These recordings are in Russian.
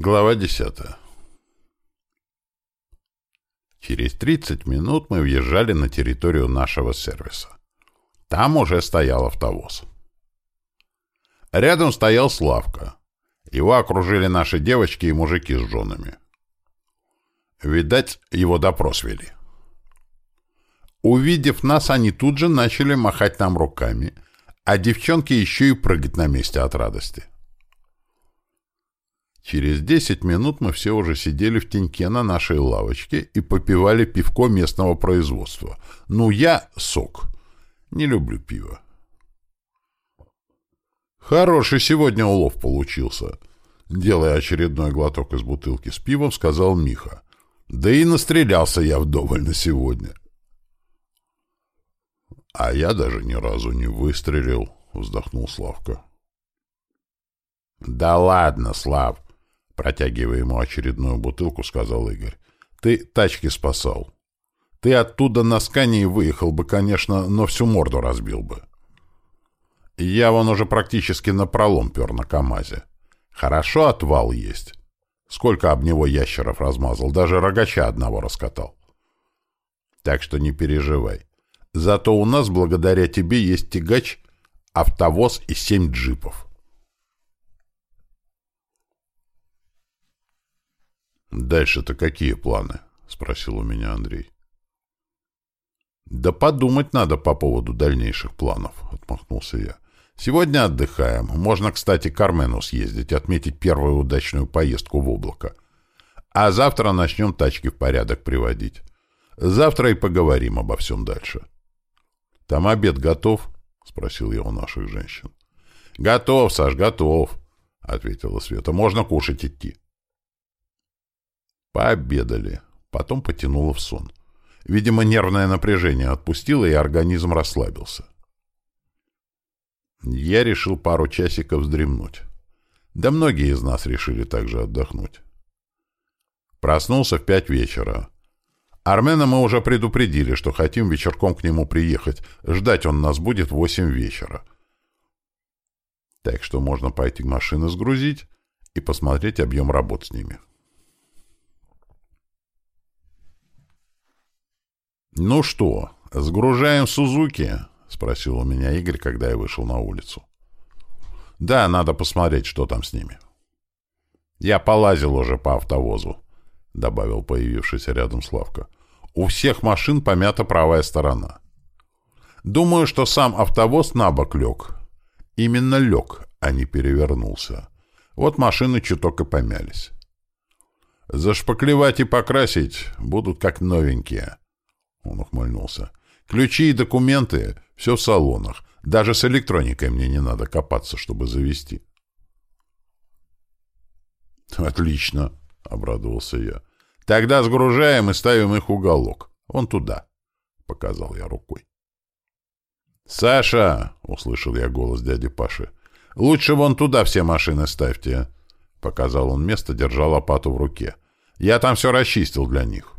Глава 10. Через 30 минут мы въезжали на территорию нашего сервиса. Там уже стоял автовоз. Рядом стоял Славка. Его окружили наши девочки и мужики с женами. Видать, его допрос вели. Увидев нас, они тут же начали махать нам руками, а девчонки еще и прыгать на месте от радости. — Через десять минут мы все уже сидели в теньке на нашей лавочке и попивали пивко местного производства. Ну, я сок. Не люблю пиво. Хороший сегодня улов получился. Делая очередной глоток из бутылки с пивом, сказал Миха. Да и настрелялся я вдоволь на сегодня. А я даже ни разу не выстрелил, вздохнул Славка. Да ладно, Слав, Протягивая ему очередную бутылку, сказал Игорь. «Ты тачки спасал. Ты оттуда на скане выехал бы, конечно, но всю морду разбил бы. Я вон уже практически напролом пер на КамАЗе. Хорошо отвал есть. Сколько об него ящеров размазал, даже рогача одного раскатал. Так что не переживай. Зато у нас благодаря тебе есть тягач, автовоз и семь джипов. «Дальше-то какие планы?» — спросил у меня Андрей. «Да подумать надо по поводу дальнейших планов», — отмахнулся я. «Сегодня отдыхаем. Можно, кстати, к Армену съездить, отметить первую удачную поездку в облако. А завтра начнем тачки в порядок приводить. Завтра и поговорим обо всем дальше». «Там обед готов?» — спросил я у наших женщин. «Готов, Саш, готов», — ответила Света. «Можно кушать идти». Пообедали. Потом потянуло в сон. Видимо, нервное напряжение отпустило, и организм расслабился. Я решил пару часиков вздремнуть. Да многие из нас решили также отдохнуть. Проснулся в пять вечера. Армена мы уже предупредили, что хотим вечерком к нему приехать. Ждать он нас будет в восемь вечера. Так что можно пойти машины сгрузить и посмотреть объем работ с ними. «Ну что, сгружаем Сузуки?» — спросил у меня Игорь, когда я вышел на улицу. «Да, надо посмотреть, что там с ними». «Я полазил уже по автовозу», — добавил появившийся рядом Славка. «У всех машин помята правая сторона. Думаю, что сам автовоз на бок лег. Именно лег, а не перевернулся. Вот машины чуток и помялись. Зашпаклевать и покрасить будут как новенькие». Он ухмыльнулся. «Ключи и документы — все в салонах. Даже с электроникой мне не надо копаться, чтобы завести». «Отлично», — обрадовался я. «Тогда сгружаем и ставим их уголок. Вон туда», — показал я рукой. «Саша!» — услышал я голос дяди Паши. «Лучше вон туда все машины ставьте», — показал он место, держа лопату в руке. «Я там все расчистил для них».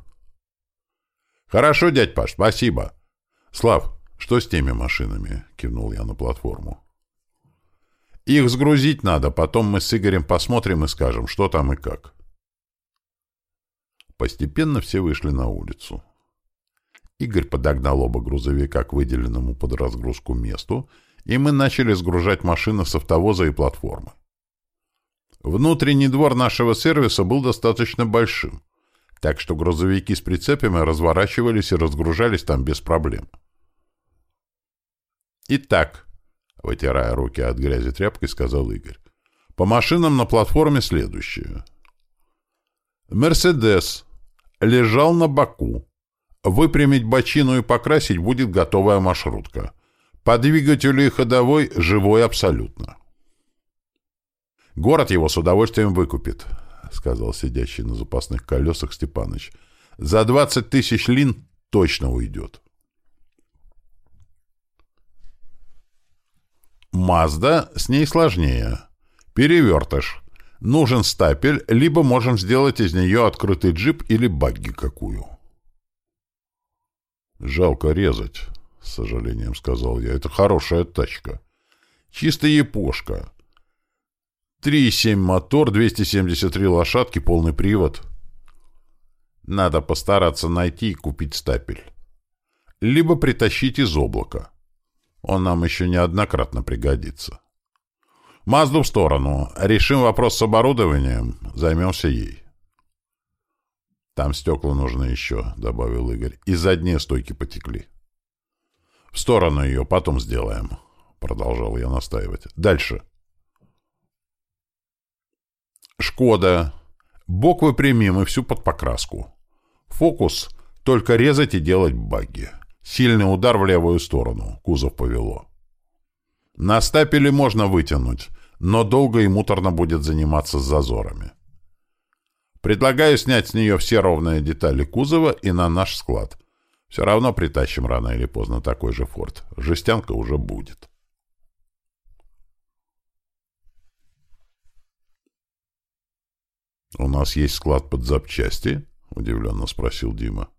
«Хорошо, дядь Паш, спасибо». «Слав, что с теми машинами?» — кивнул я на платформу. «Их сгрузить надо, потом мы с Игорем посмотрим и скажем, что там и как». Постепенно все вышли на улицу. Игорь подогнал оба грузовика к выделенному под разгрузку месту, и мы начали сгружать машины с автовоза и платформы. Внутренний двор нашего сервиса был достаточно большим, так что грузовики с прицепами разворачивались и разгружались там без проблем. «Итак», — вытирая руки от грязи тряпкой, сказал Игорь, — «по машинам на платформе следующее. «Мерседес» лежал на боку. Выпрямить бочину и покрасить будет готовая маршрутка. По двигателю и ходовой живой абсолютно. Город его с удовольствием выкупит. — сказал сидящий на запасных колесах Степаныч. — За двадцать тысяч лин точно уйдет. Мазда с ней сложнее. Перевертыш. Нужен стапель, либо можем сделать из нее открытый джип или багги какую. «Жалко резать», — с сожалением сказал я. «Это хорошая тачка. Чисто япошка. 3,7 мотор, 273 лошадки, полный привод. Надо постараться найти и купить стапель. Либо притащить из облака. Он нам еще неоднократно пригодится. Мазду в сторону. Решим вопрос с оборудованием. Займемся ей. Там стекла нужны еще, — добавил Игорь. И задние стойки потекли. В сторону ее потом сделаем, — продолжал я настаивать. Дальше. Шкода. Бок выпрямим и всю под покраску. Фокус — только резать и делать багги. Сильный удар в левую сторону. Кузов повело. На стапеле можно вытянуть, но долго и муторно будет заниматься с зазорами. Предлагаю снять с нее все ровные детали кузова и на наш склад. Все равно притащим рано или поздно такой же форт. Жестянка уже будет. «У нас есть склад под запчасти?» — удивленно спросил Дима.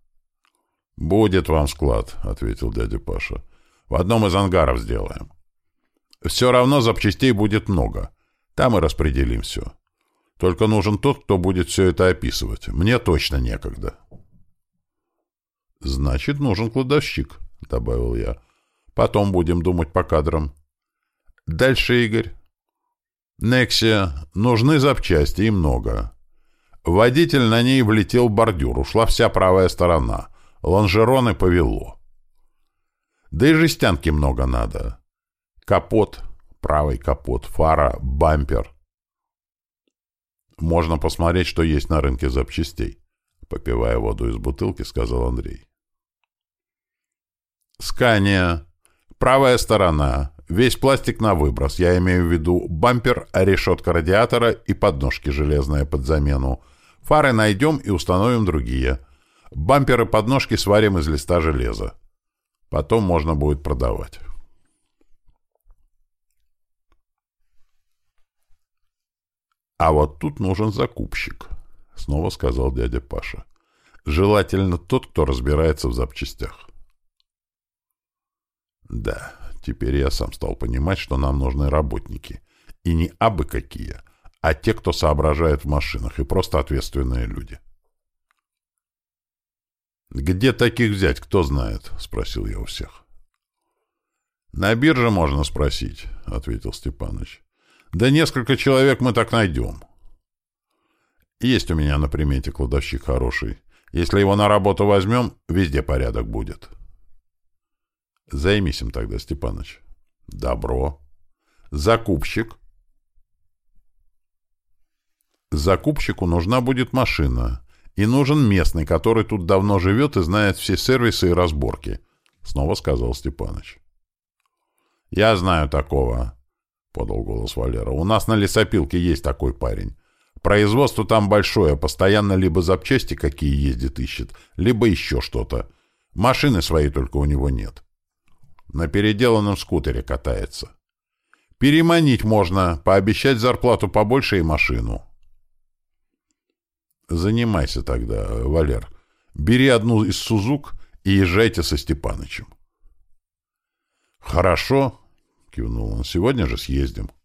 «Будет вам склад», — ответил дядя Паша. «В одном из ангаров сделаем. Все равно запчастей будет много. Там и распределим все. Только нужен тот, кто будет все это описывать. Мне точно некогда». «Значит, нужен кладовщик», — добавил я. «Потом будем думать по кадрам». «Дальше, Игорь». «Нексия. Нужны запчасти и много. Водитель на ней влетел в бордюр, ушла вся правая сторона. Лонжероны повело. Да и жестянки много надо. Капот, правый капот, фара, бампер. Можно посмотреть, что есть на рынке запчастей. Попивая воду из бутылки, сказал Андрей. Скания. Правая сторона. Весь пластик на выброс. Я имею в виду бампер, решетка радиатора и подножки железные под замену. Фары найдем и установим другие. Бамперы подножки сварим из листа железа. Потом можно будет продавать. А вот тут нужен закупщик, снова сказал дядя Паша. Желательно тот, кто разбирается в запчастях. Да, теперь я сам стал понимать, что нам нужны работники. И не абы какие, а те, кто соображает в машинах, и просто ответственные люди. «Где таких взять, кто знает?» — спросил я у всех. «На бирже можно спросить», — ответил Степаныч. Да несколько человек мы так найдем. Есть у меня на примете кладовщик хороший. Если его на работу возьмем, везде порядок будет. Займись им тогда, Степаныч. Добро. Закупщик. Закупщику нужна будет машина. И нужен местный, который тут давно живет и знает все сервисы и разборки, — снова сказал Степаныч. — Я знаю такого. — подал голос Валера. «У нас на лесопилке есть такой парень. Производство там большое, постоянно либо запчасти какие ездит ищет, либо еще что-то. Машины своей только у него нет. На переделанном скутере катается. Переманить можно, пообещать зарплату побольше и машину». «Занимайся тогда, Валер. Бери одну из Сузук и езжайте со Степанычем». «Хорошо», — кивнул он. — Сегодня же съездим. —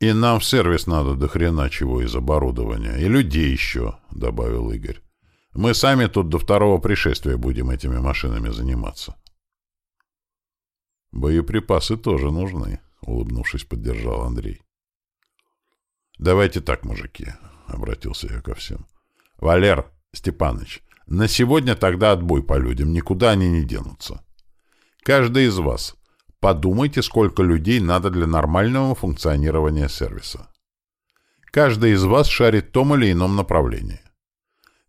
И нам в сервис надо до хрена чего из оборудования. И людей еще, — добавил Игорь. — Мы сами тут до второго пришествия будем этими машинами заниматься. — Боеприпасы тоже нужны, — улыбнувшись, поддержал Андрей. — Давайте так, мужики, — обратился я ко всем. — Валер, Степаныч, на сегодня тогда отбой по людям, никуда они не денутся. Каждый из вас подумайте, сколько людей надо для нормального функционирования сервиса. Каждый из вас шарит в том или ином направлении.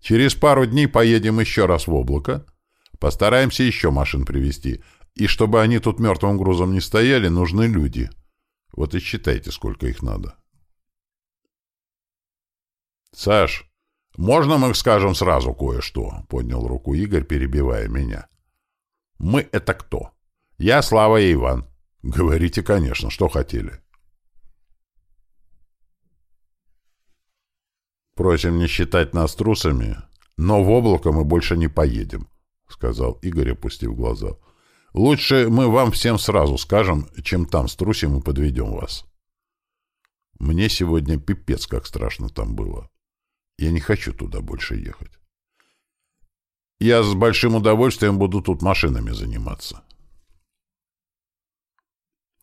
Через пару дней поедем еще раз в облако, постараемся еще машин привезти, и чтобы они тут мертвым грузом не стояли, нужны люди. Вот и считайте, сколько их надо. Саш, «Можно мы скажем сразу кое-что?» — поднял руку Игорь, перебивая меня. «Мы — это кто? Я Слава и Иван. Говорите, конечно, что хотели». «Просим не считать нас трусами, но в облако мы больше не поедем», — сказал Игорь, опустив глаза. Лучше мы вам всем сразу скажем, чем там струсим и подведем вас. Мне сегодня пипец как страшно там было. Я не хочу туда больше ехать. Я с большим удовольствием буду тут машинами заниматься.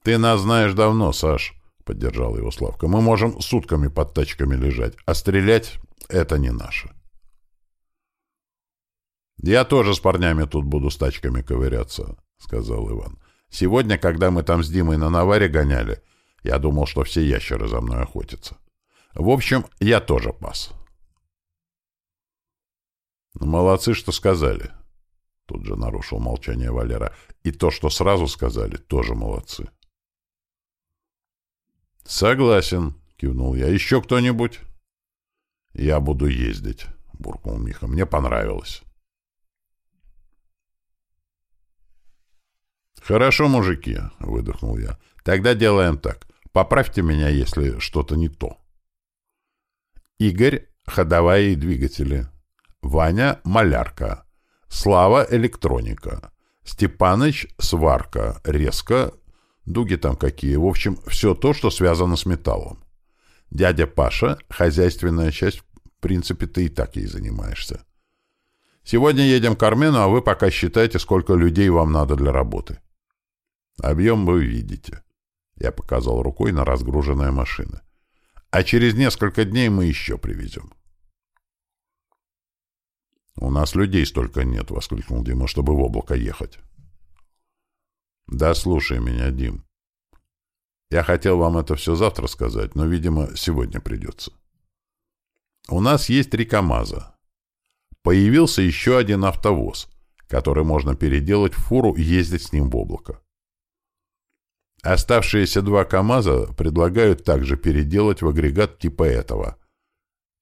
Ты нас знаешь давно, Саш, — поддержал его Славка. Мы можем сутками под тачками лежать, а стрелять — это не наше. Я тоже с парнями тут буду с тачками ковыряться, — сказал Иван. Сегодня, когда мы там с Димой на наваре гоняли, я думал, что все ящеры за мной охотятся. В общем, я тоже пас. «Ну, молодцы, что сказали. Тут же нарушил молчание Валера. И то, что сразу сказали, тоже молодцы. Согласен, кивнул я. Еще кто-нибудь? Я буду ездить, буркнул Миха. Мне понравилось. «Хорошо, мужики», — выдохнул я. «Тогда делаем так. Поправьте меня, если что-то не то». Игорь — ходовая и двигатели. Ваня — малярка. Слава — электроника. Степаныч — сварка. Резко — дуги там какие. В общем, все то, что связано с металлом. Дядя Паша — хозяйственная часть. В принципе, ты и так ей занимаешься. Сегодня едем к Армену, а вы пока считайте, сколько людей вам надо для работы. Объем вы видите. Я показал рукой на разгруженные машины. А через несколько дней мы еще привезем. «У нас людей столько нет», — воскликнул Дима, — «чтобы в облако ехать». «Да слушай меня, Дим. Я хотел вам это все завтра сказать, но, видимо, сегодня придется. У нас есть три КАМАЗа. Появился еще один автовоз, который можно переделать в фуру и ездить с ним в облако. Оставшиеся два КАМАЗа предлагают также переделать в агрегат типа этого.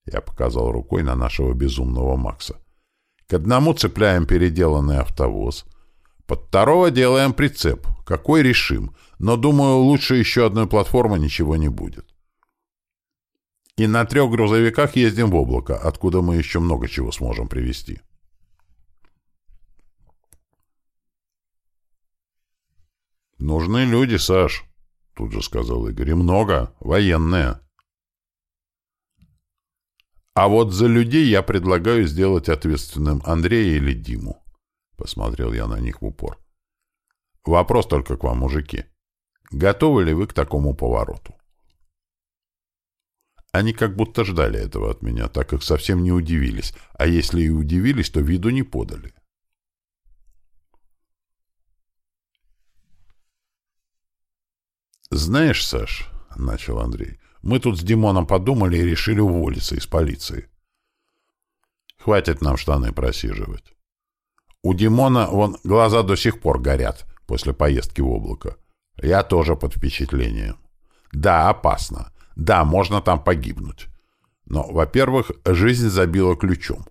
Я показал рукой на нашего безумного Макса. К одному цепляем переделанный автовоз. Под второго делаем прицеп. Какой решим. Но, думаю, лучше еще одной платформы ничего не будет. И на трех грузовиках ездим в облако, откуда мы еще много чего сможем привезти. «Нужны люди, Саш», — тут же сказал Игорь. «И много. Военные». А вот за людей я предлагаю сделать ответственным Андрея или Диму. Посмотрел я на них в упор. Вопрос только к вам, мужики. Готовы ли вы к такому повороту? Они как будто ждали этого от меня, так как совсем не удивились, а если и удивились, то виду не подали. «Знаешь, Саш, — начал Андрей, мы тут с Димоном подумали и решили уволиться из полиции. Хватит нам штаны просиживать. У Димона, вон, глаза до сих пор горят после поездки в облако. Я тоже под впечатлением. Да, опасно. Да, можно там погибнуть. Но, во-первых, жизнь забила ключом.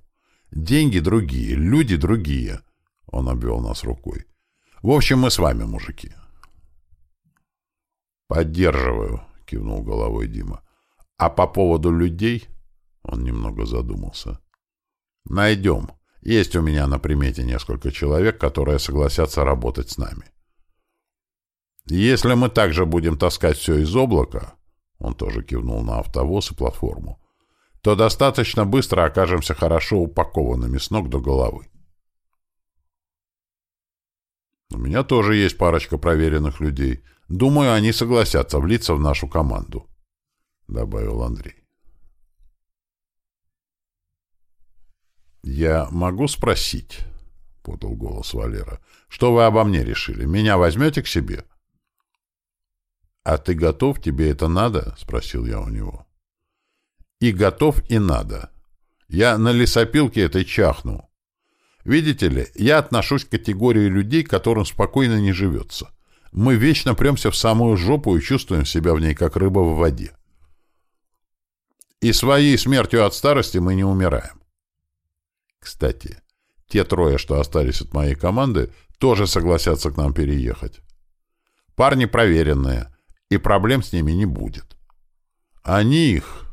Деньги другие, люди другие. Он обвел нас рукой. В общем, мы с вами, мужики. Поддерживаю, кивнул головой Дима. А по поводу людей... Он немного задумался. Найдем. Есть у меня на примете несколько человек, которые согласятся работать с нами. Если мы также будем таскать все из облака, он тоже кивнул на автовоз и платформу, то достаточно быстро окажемся хорошо упакованными с ног до головы. У меня тоже есть парочка проверенных людей. Думаю, они согласятся влиться в нашу команду, — добавил Андрей. «Я могу спросить?» — подал голос Валера. «Что вы обо мне решили? Меня возьмете к себе?» «А ты готов? Тебе это надо?» — спросил я у него. «И готов, и надо. Я на лесопилке этой чахну. Видите ли, я отношусь к категории людей, которым спокойно не живется. Мы вечно премся в самую жопу и чувствуем себя в ней, как рыба в воде. И своей смертью от старости мы не умираем. Кстати, те трое, что остались от моей команды, тоже согласятся к нам переехать. Парни проверенные, и проблем с ними не будет. Они их,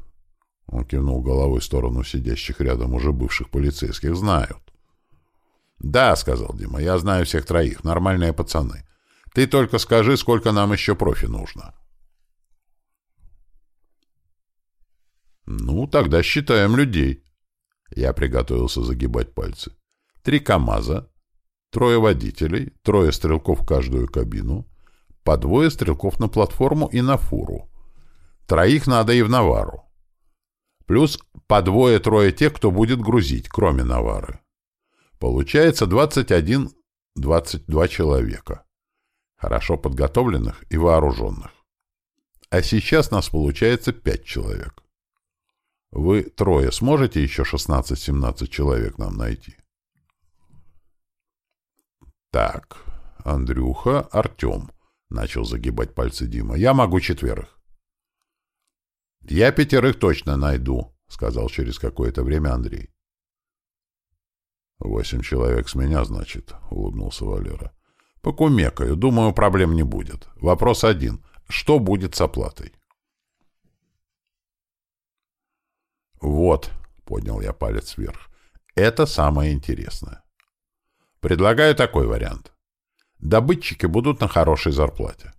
он кивнул головой в сторону сидящих рядом уже бывших полицейских, знают. Да, сказал Дима, я знаю всех троих, нормальные пацаны. Ты только скажи, сколько нам еще профи нужно. Ну, тогда считаем людей. Я приготовился загибать пальцы. Три КАМАЗа, трое водителей, трое стрелков в каждую кабину, по двое стрелков на платформу и на фуру. Троих надо и в Навару. Плюс по двое-трое тех, кто будет грузить, кроме Навары. Получается 21-22 человека. Хорошо подготовленных и вооруженных. А сейчас нас получается 5 человек. Вы трое сможете еще 16-17 человек нам найти? Так, Андрюха, Артем, начал загибать пальцы Дима. Я могу четверых. Я пятерых точно найду, сказал через какое-то время Андрей. «Восемь человек с меня, значит», — улыбнулся Валера. «Покумекаю. Думаю, проблем не будет. Вопрос один. Что будет с оплатой?» «Вот», — поднял я палец вверх, — «это самое интересное. Предлагаю такой вариант. Добытчики будут на хорошей зарплате.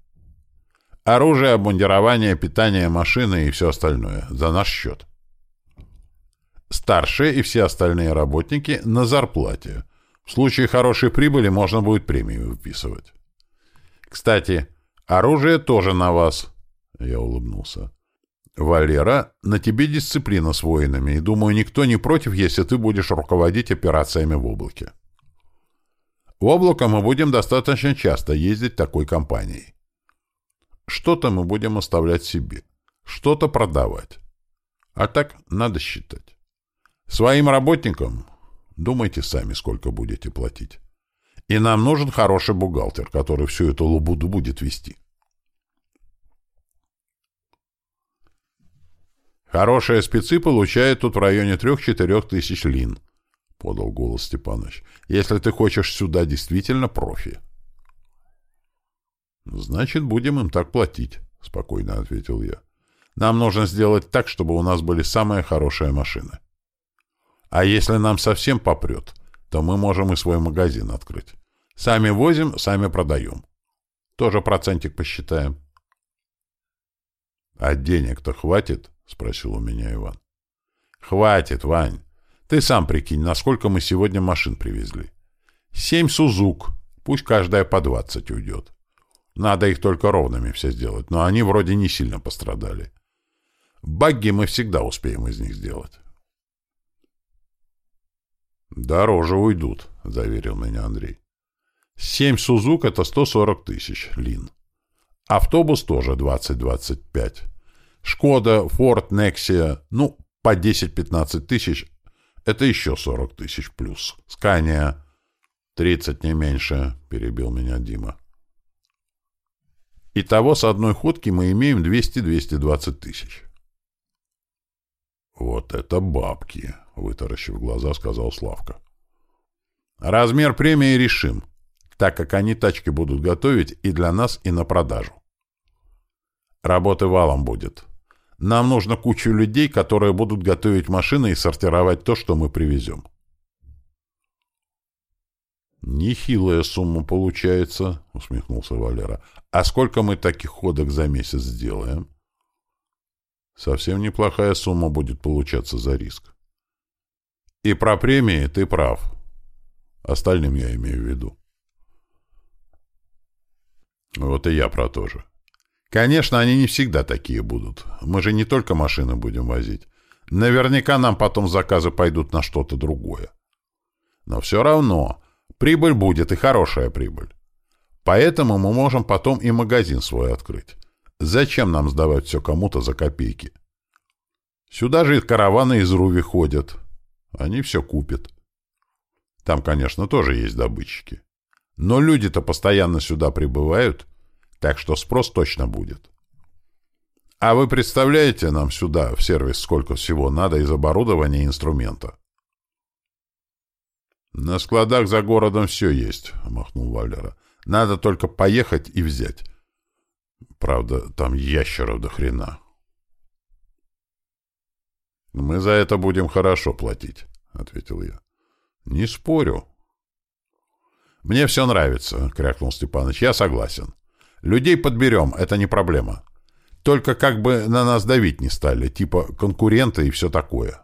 Оружие, обмундирование, питание, машины и все остальное за наш счет. Старшие и все остальные работники на зарплате. В случае хорошей прибыли можно будет премию выписывать. Кстати, оружие тоже на вас. Я улыбнулся. Валера, на тебе дисциплина с воинами, и, думаю, никто не против, если ты будешь руководить операциями в облаке. В облако мы будем достаточно часто ездить такой компанией. Что-то мы будем оставлять себе, что-то продавать. А так надо считать. Своим работникам думайте сами, сколько будете платить. И нам нужен хороший бухгалтер, который всю эту лабуду будет вести. Хорошие спецы получают тут в районе трех-четырех тысяч лин, — подал голос Степаныч, — если ты хочешь сюда действительно профи. — Значит, будем им так платить, — спокойно ответил я. — Нам нужно сделать так, чтобы у нас были самые хорошие машины. А если нам совсем попрет, то мы можем и свой магазин открыть. Сами возим, сами продаем. Тоже процентик посчитаем. — А денег-то хватит? — спросил у меня Иван. — Хватит, Вань. Ты сам прикинь, насколько мы сегодня машин привезли. Семь «Сузук». Пусть каждая по двадцать уйдет. Надо их только ровными все сделать, но они вроде не сильно пострадали. Багги мы всегда успеем из них сделать. «Дороже уйдут», — заверил меня Андрей. «Семь «Сузук» — это сто сорок тысяч, Лин. Автобус тоже двадцать-двадцать пять. Шкода, Форд, Нексия, ну, по 10-15 тысяч, это еще 40 тысяч плюс. Скания, 30 не меньше, перебил меня Дима. Итого с одной ходки мы имеем 200-220 тысяч. Вот это бабки, вытаращив глаза, сказал Славка. Размер премии решим, так как они тачки будут готовить и для нас, и на продажу. Работы валом будет. Нам нужно кучу людей, которые будут готовить машины и сортировать то, что мы привезем. «Нехилая сумма получается», — усмехнулся Валера. «А сколько мы таких ходок за месяц сделаем?» «Совсем неплохая сумма будет получаться за риск». «И про премии ты прав. Остальным я имею в виду». «Вот и я про то же. Конечно, они не всегда такие будут. Мы же не только машины будем возить. Наверняка нам потом заказы пойдут на что-то другое. Но все равно прибыль будет и хорошая прибыль. Поэтому мы можем потом и магазин свой открыть. Зачем нам сдавать все кому-то за копейки? Сюда же и караваны из Руви ходят. Они все купят. Там, конечно, тоже есть добытчики. Но люди-то постоянно сюда прибывают — так что спрос точно будет. А вы представляете нам сюда, в сервис, сколько всего надо из оборудования и инструмента? На складах за городом все есть, махнул Валера. Надо только поехать и взять. Правда, там ящеров до хрена. Мы за это будем хорошо платить, ответил я. Не спорю. Мне все нравится, — крякнул Степаныч. Я согласен. Людей подберем, это не проблема. Только как бы на нас давить не стали, типа конкуренты и все такое.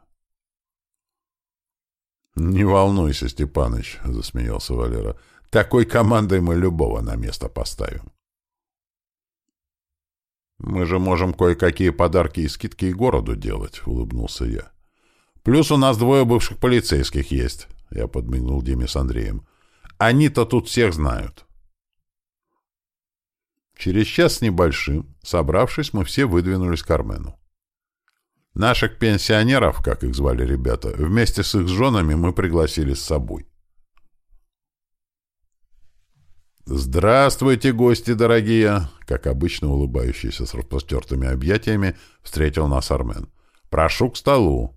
«Не волнуйся, Степаныч», — засмеялся Валера. «Такой командой мы любого на место поставим». «Мы же можем кое-какие подарки и скидки и городу делать», — улыбнулся я. «Плюс у нас двое бывших полицейских есть», — я подмигнул Диме с Андреем. «Они-то тут всех знают». Через час с небольшим, собравшись, мы все выдвинулись к Армену. Наших пенсионеров, как их звали ребята, вместе с их женами мы пригласили с собой. «Здравствуйте, гости дорогие!» Как обычно улыбающийся с распростертыми объятиями, встретил нас Армен. «Прошу к столу!»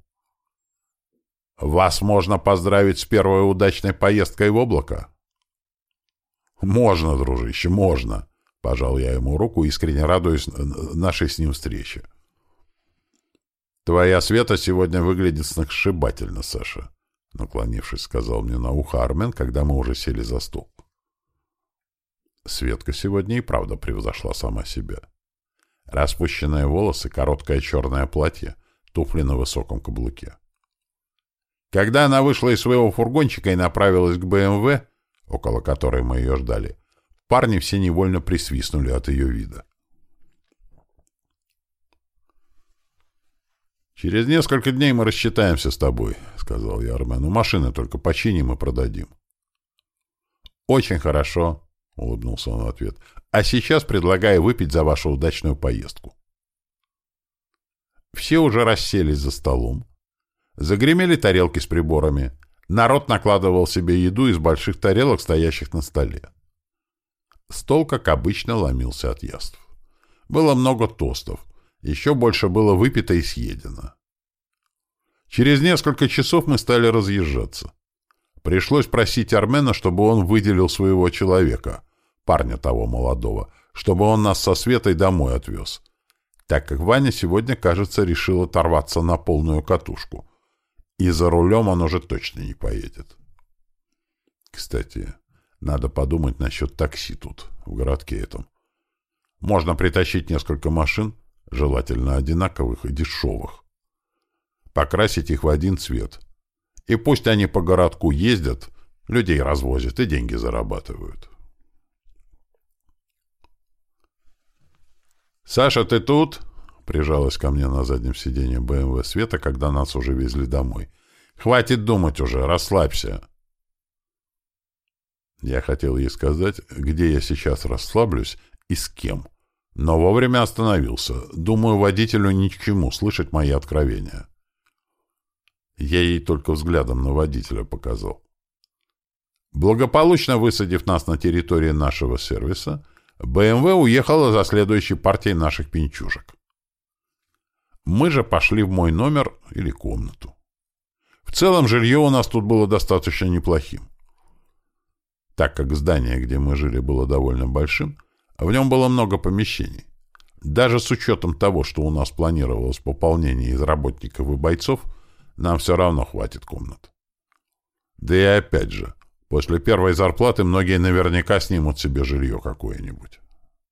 «Вас можно поздравить с первой удачной поездкой в облако?» «Можно, дружище, можно!» Пожал я ему руку, искренне радуясь нашей с ним встрече. «Твоя Света сегодня выглядит сногсшибательно, Саша», — наклонившись, сказал мне на ухо Армен, когда мы уже сели за стол. Светка сегодня и правда превзошла сама себя. Распущенные волосы, короткое черное платье, туфли на высоком каблуке. Когда она вышла из своего фургончика и направилась к БМВ, около которой мы ее ждали, парни все невольно присвистнули от ее вида. «Через несколько дней мы рассчитаемся с тобой», — сказал я Армену. «Машины только починим и продадим». «Очень хорошо», — улыбнулся он в ответ. «А сейчас предлагаю выпить за вашу удачную поездку». Все уже расселись за столом. Загремели тарелки с приборами. Народ накладывал себе еду из больших тарелок, стоящих на столе. Стол, как обычно, ломился от яств. Было много тостов — еще больше было выпито и съедено. Через несколько часов мы стали разъезжаться. Пришлось просить Армена, чтобы он выделил своего человека, парня того молодого, чтобы он нас со Светой домой отвез, так как Ваня сегодня, кажется, решил оторваться на полную катушку, и за рулем он уже точно не поедет. Кстати, надо подумать насчет такси тут, в городке этом. Можно притащить несколько машин, желательно одинаковых и дешевых. Покрасить их в один цвет. И пусть они по городку ездят, людей развозят и деньги зарабатывают. «Саша, ты тут?» — прижалась ко мне на заднем сиденье БМВ Света, когда нас уже везли домой. «Хватит думать уже, расслабься!» Я хотел ей сказать, где я сейчас расслаблюсь и с кем. Но вовремя остановился. Думаю, водителю ни к чему слышать мои откровения. Я ей только взглядом на водителя показал. Благополучно высадив нас на территории нашего сервиса, БМВ уехала за следующей партией наших пинчушек. Мы же пошли в мой номер или комнату. В целом жилье у нас тут было достаточно неплохим. Так как здание, где мы жили, было довольно большим, в нем было много помещений. Даже с учетом того, что у нас планировалось пополнение из работников и бойцов, нам все равно хватит комнат. Да и опять же, после первой зарплаты многие наверняка снимут себе жилье какое-нибудь.